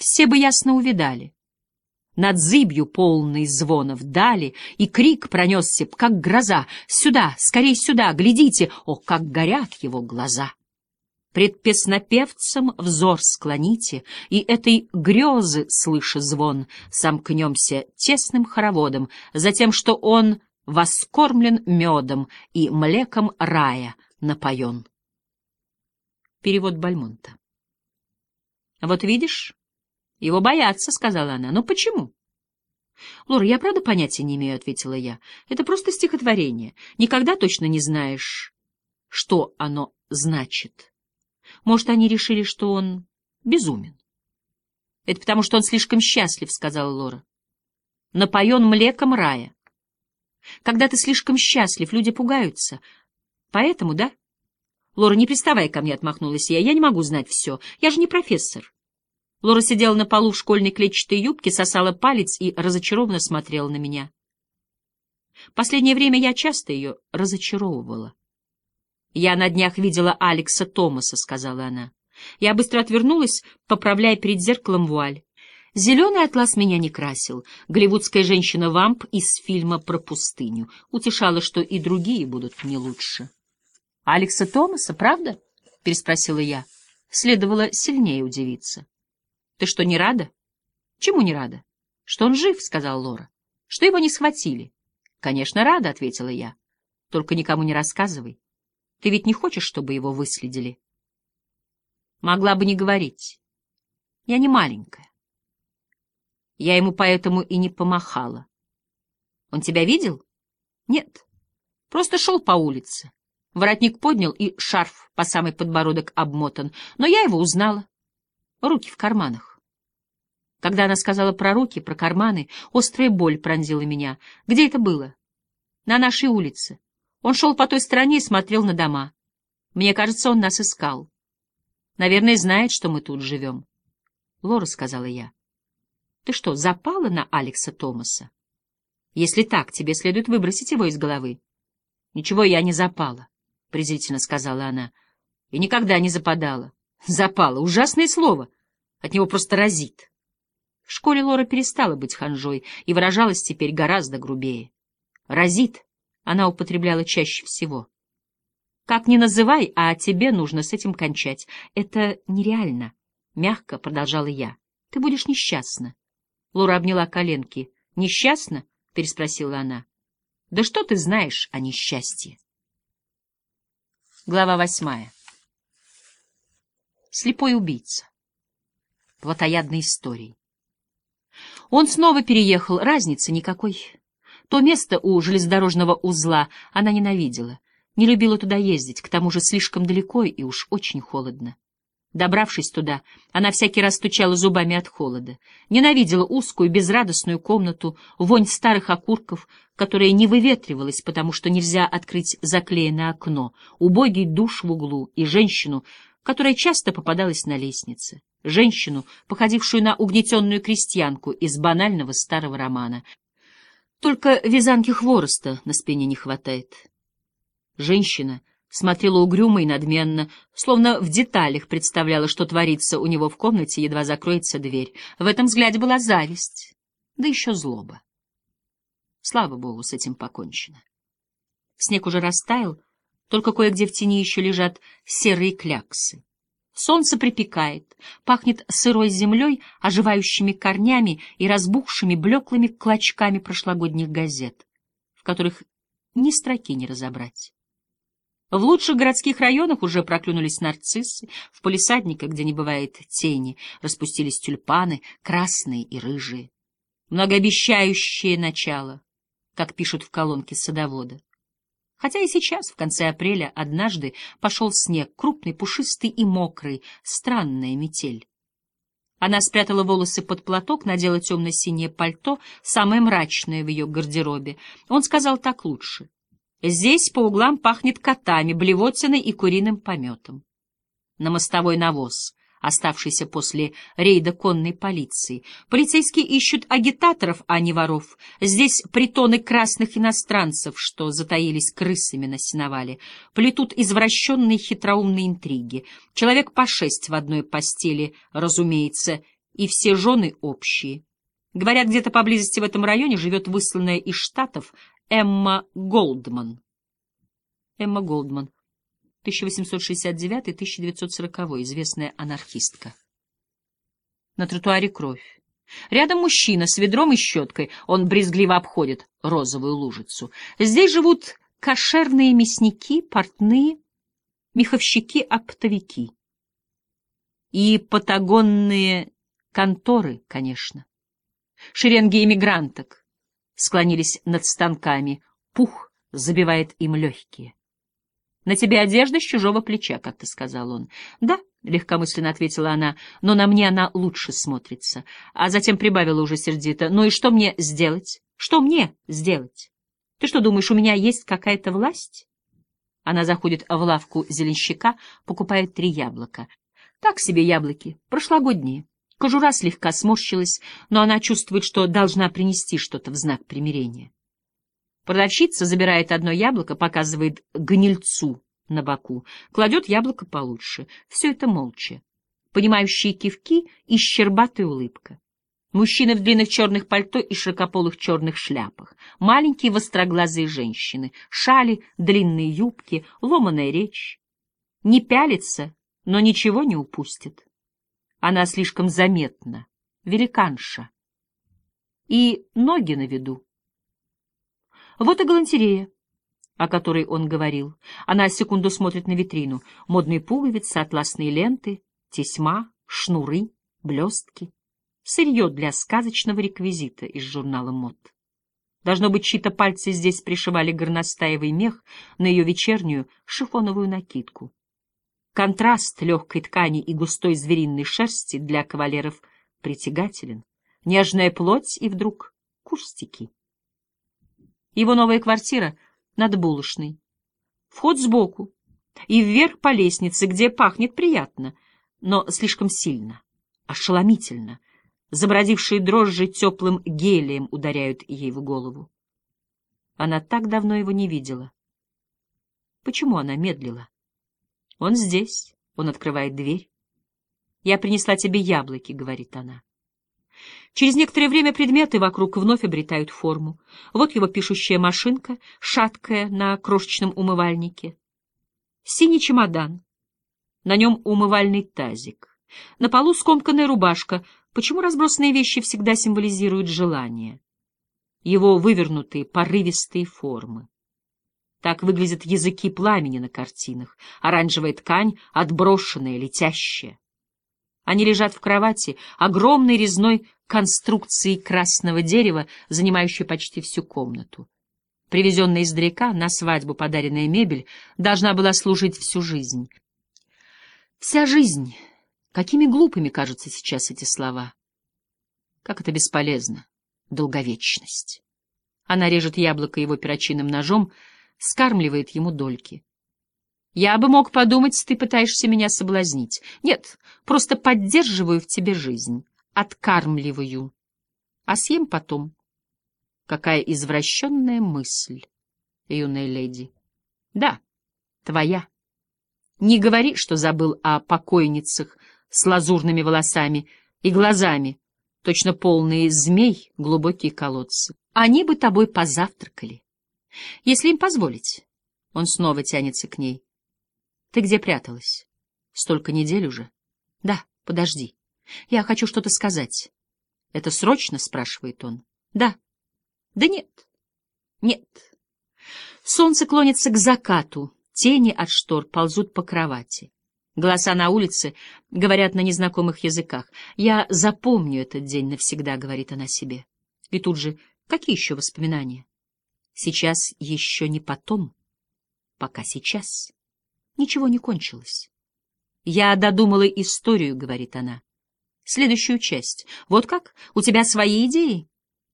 все бы ясно увидали. Над зыбью полный звонов дали, и крик пронесся, как гроза. «Сюда, скорей сюда, глядите!» О, как горят его глаза! Пред песнопевцем взор склоните, И этой грезы, слыша звон, Сомкнемся тесным хороводом, Затем, что он воскормлен медом И млеком рая напоен. Перевод Бальмонта. «Вот видишь, его боятся», — сказала она. «Но почему?» «Лора, я правда понятия не имею», — ответила я. «Это просто стихотворение. Никогда точно не знаешь, что оно значит». Может, они решили, что он безумен. — Это потому, что он слишком счастлив, — сказала Лора. — Напоен млеком рая. Когда ты слишком счастлив, люди пугаются. Поэтому, да? Лора, не приставай ко мне, — отмахнулась я. Я не могу знать все. Я же не профессор. Лора сидела на полу в школьной клетчатой юбке, сосала палец и разочарованно смотрела на меня. Последнее время я часто ее разочаровывала. «Я на днях видела Алекса Томаса», — сказала она. Я быстро отвернулась, поправляя перед зеркалом вуаль. Зеленый атлас меня не красил. Голливудская женщина-вамп из фильма про пустыню. Утешала, что и другие будут не лучше. — Алекса Томаса, правда? — переспросила я. Следовало сильнее удивиться. — Ты что, не рада? — Чему не рада? — Что он жив, — сказала Лора. — Что его не схватили? — Конечно, рада, — ответила я. — Только никому не рассказывай. Ты ведь не хочешь, чтобы его выследили? Могла бы не говорить. Я не маленькая. Я ему поэтому и не помахала. Он тебя видел? Нет. Просто шел по улице. Воротник поднял, и шарф по самый подбородок обмотан. Но я его узнала. Руки в карманах. Когда она сказала про руки, про карманы, острая боль пронзила меня. Где это было? На нашей улице. Он шел по той стороне и смотрел на дома. Мне кажется, он нас искал. Наверное, знает, что мы тут живем. Лора, — сказала я, — ты что, запала на Алекса Томаса? Если так, тебе следует выбросить его из головы. Ничего я не запала, — презрительно сказала она, — и никогда не западала. Запала — ужасное слово, от него просто разит. В школе Лора перестала быть ханжой и выражалась теперь гораздо грубее. Разит она употребляла чаще всего. «Как ни называй, а тебе нужно с этим кончать. Это нереально», — мягко продолжала я. «Ты будешь несчастна». Лора обняла коленки. «Несчастна?» — переспросила она. «Да что ты знаешь о несчастье?» Глава восьмая. Слепой убийца. Плотоядной истории. Он снова переехал, разницы никакой. То место у железнодорожного узла она ненавидела, не любила туда ездить, к тому же слишком далеко и уж очень холодно. Добравшись туда, она всякий раз стучала зубами от холода. Ненавидела узкую, безрадостную комнату, вонь старых окурков, которая не выветривалась, потому что нельзя открыть заклеенное окно, убогий душ в углу и женщину, которая часто попадалась на лестнице. Женщину, походившую на угнетенную крестьянку из банального старого романа, только вязанки хвороста на спине не хватает. Женщина смотрела угрюмо и надменно, словно в деталях представляла, что творится у него в комнате, едва закроется дверь. В этом взгляде была зависть, да еще злоба. Слава богу, с этим покончено. Снег уже растаял, только кое-где в тени еще лежат серые кляксы. Солнце припекает, пахнет сырой землей, оживающими корнями и разбухшими блеклыми клочками прошлогодних газет, в которых ни строки не разобрать. В лучших городских районах уже проклюнулись нарциссы, в полисадниках, где не бывает тени, распустились тюльпаны, красные и рыжие. Многообещающее начало, как пишут в колонке садовода. Хотя и сейчас, в конце апреля, однажды пошел снег, крупный, пушистый и мокрый, странная метель. Она спрятала волосы под платок, надела темно-синее пальто, самое мрачное в ее гардеробе. Он сказал так лучше. Здесь по углам пахнет котами, блевотиной и куриным пометом. На мостовой навоз оставшийся после рейда конной полиции. Полицейские ищут агитаторов, а не воров. Здесь притоны красных иностранцев, что затаились крысами на сеновале, плетут извращенные хитроумные интриги. Человек по шесть в одной постели, разумеется, и все жены общие. Говорят, где-то поблизости в этом районе живет высланная из Штатов Эмма Голдман. Эмма Голдман, 1869-1940, известная анархистка. На тротуаре кровь. Рядом мужчина с ведром и щеткой. Он брезгливо обходит розовую лужицу. Здесь живут кошерные мясники, портные, меховщики-оптовики. И патагонные конторы, конечно. Шеренги иммигранток склонились над станками. Пух забивает им легкие. — На тебе одежда с чужого плеча, как ты сказал он. — Да, — легкомысленно ответила она, — но на мне она лучше смотрится. А затем прибавила уже сердито. — Ну и что мне сделать? Что мне сделать? Ты что, думаешь, у меня есть какая-то власть? Она заходит в лавку зеленщика, покупает три яблока. Так себе яблоки, прошлогодние. Кожура слегка сморщилась, но она чувствует, что должна принести что-то в знак примирения. Продавщица забирает одно яблоко, показывает гнильцу на боку, кладет яблоко получше. Все это молча. Понимающие кивки и щербатая улыбка. Мужчины в длинных черных пальто и широкополых черных шляпах, маленькие востроглазые женщины, шали, длинные юбки, ломаная речь. Не пялится, но ничего не упустит. Она слишком заметна, великанша. И ноги на виду. Вот и галантерея, о которой он говорил. Она секунду смотрит на витрину. Модные пуговицы, атласные ленты, тесьма, шнуры, блестки. Сырье для сказочного реквизита из журнала мод. Должно быть, чьи-то пальцы здесь пришивали горностаевый мех на ее вечернюю шифоновую накидку. Контраст легкой ткани и густой звериной шерсти для кавалеров притягателен. Нежная плоть и вдруг кустики. Его новая квартира над булочной. Вход сбоку и вверх по лестнице, где пахнет приятно, но слишком сильно, ошеломительно. Забродившие дрожжи теплым гелием ударяют ей в голову. Она так давно его не видела. Почему она медлила? Он здесь, он открывает дверь. «Я принесла тебе яблоки», — говорит она. Через некоторое время предметы вокруг вновь обретают форму. Вот его пишущая машинка, шаткая на крошечном умывальнике. Синий чемодан. На нем умывальный тазик. На полу скомканная рубашка. Почему разбросанные вещи всегда символизируют желание? Его вывернутые, порывистые формы. Так выглядят языки пламени на картинах. Оранжевая ткань, отброшенная, летящая. Они лежат в кровати, огромной резной конструкции красного дерева, занимающей почти всю комнату. Привезенная издалека на свадьбу подаренная мебель должна была служить всю жизнь. Вся жизнь. Какими глупыми кажутся сейчас эти слова. Как это бесполезно. Долговечность. Она режет яблоко его перочинным ножом, скармливает ему дольки. Я бы мог подумать, ты пытаешься меня соблазнить. Нет, просто поддерживаю в тебе жизнь, откармливаю, а съем потом. Какая извращенная мысль, юная леди. Да, твоя. Не говори, что забыл о покойницах с лазурными волосами и глазами, точно полные змей глубокие колодцы. Они бы тобой позавтракали. Если им позволить. Он снова тянется к ней. Ты где пряталась? Столько недель уже? Да, подожди. Я хочу что-то сказать. Это срочно? спрашивает он. Да. Да нет. Нет. Солнце клонится к закату. Тени от штор ползут по кровати. Голоса на улице говорят на незнакомых языках. «Я запомню этот день навсегда», — говорит она себе. И тут же, какие еще воспоминания? Сейчас еще не потом, пока сейчас. Ничего не кончилось. «Я додумала историю», — говорит она. «Следующую часть. Вот как? У тебя свои идеи?»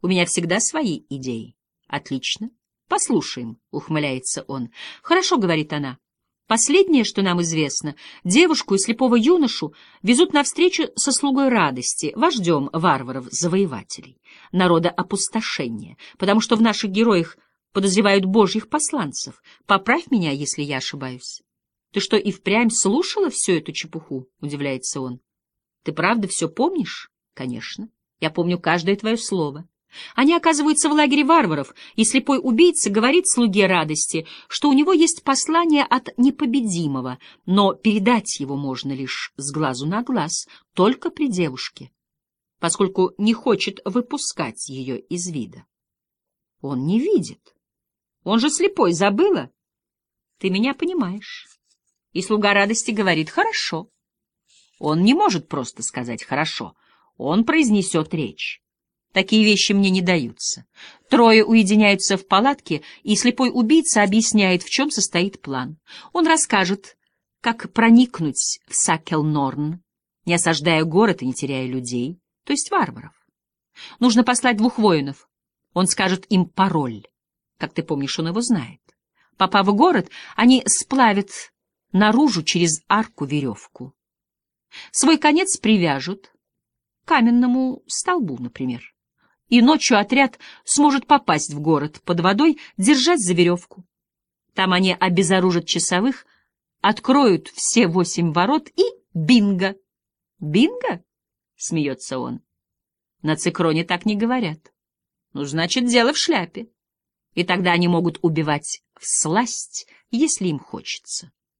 «У меня всегда свои идеи». «Отлично. Послушаем», — ухмыляется он. «Хорошо», — говорит она. Последнее, что нам известно, девушку и слепого юношу везут навстречу со слугой радости, вождем варваров-завоевателей, народа опустошения, потому что в наших героях подозревают божьих посланцев. Поправь меня, если я ошибаюсь. Ты что, и впрямь слушала всю эту чепуху? — удивляется он. Ты правда все помнишь? Конечно, я помню каждое твое слово. Они оказываются в лагере варваров, и слепой убийца говорит слуге радости, что у него есть послание от непобедимого, но передать его можно лишь с глазу на глаз, только при девушке, поскольку не хочет выпускать ее из вида. Он не видит. Он же слепой, забыла? Ты меня понимаешь. И слуга радости говорит «хорошо». Он не может просто сказать «хорошо», он произнесет речь. Такие вещи мне не даются. Трое уединяются в палатке, и слепой убийца объясняет, в чем состоит план. Он расскажет, как проникнуть в Сакелнорн, не осаждая город и не теряя людей, то есть варваров. Нужно послать двух воинов. Он скажет им пароль. Как ты помнишь, он его знает. Попав в город, они сплавят наружу через арку веревку. Свой конец привяжут к каменному столбу, например и ночью отряд сможет попасть в город под водой, держать за веревку. Там они обезоружат часовых, откроют все восемь ворот и бинго! Бинго? — смеется он. На цикроне так не говорят. Ну, значит, дело в шляпе. И тогда они могут убивать в сласть, если им хочется.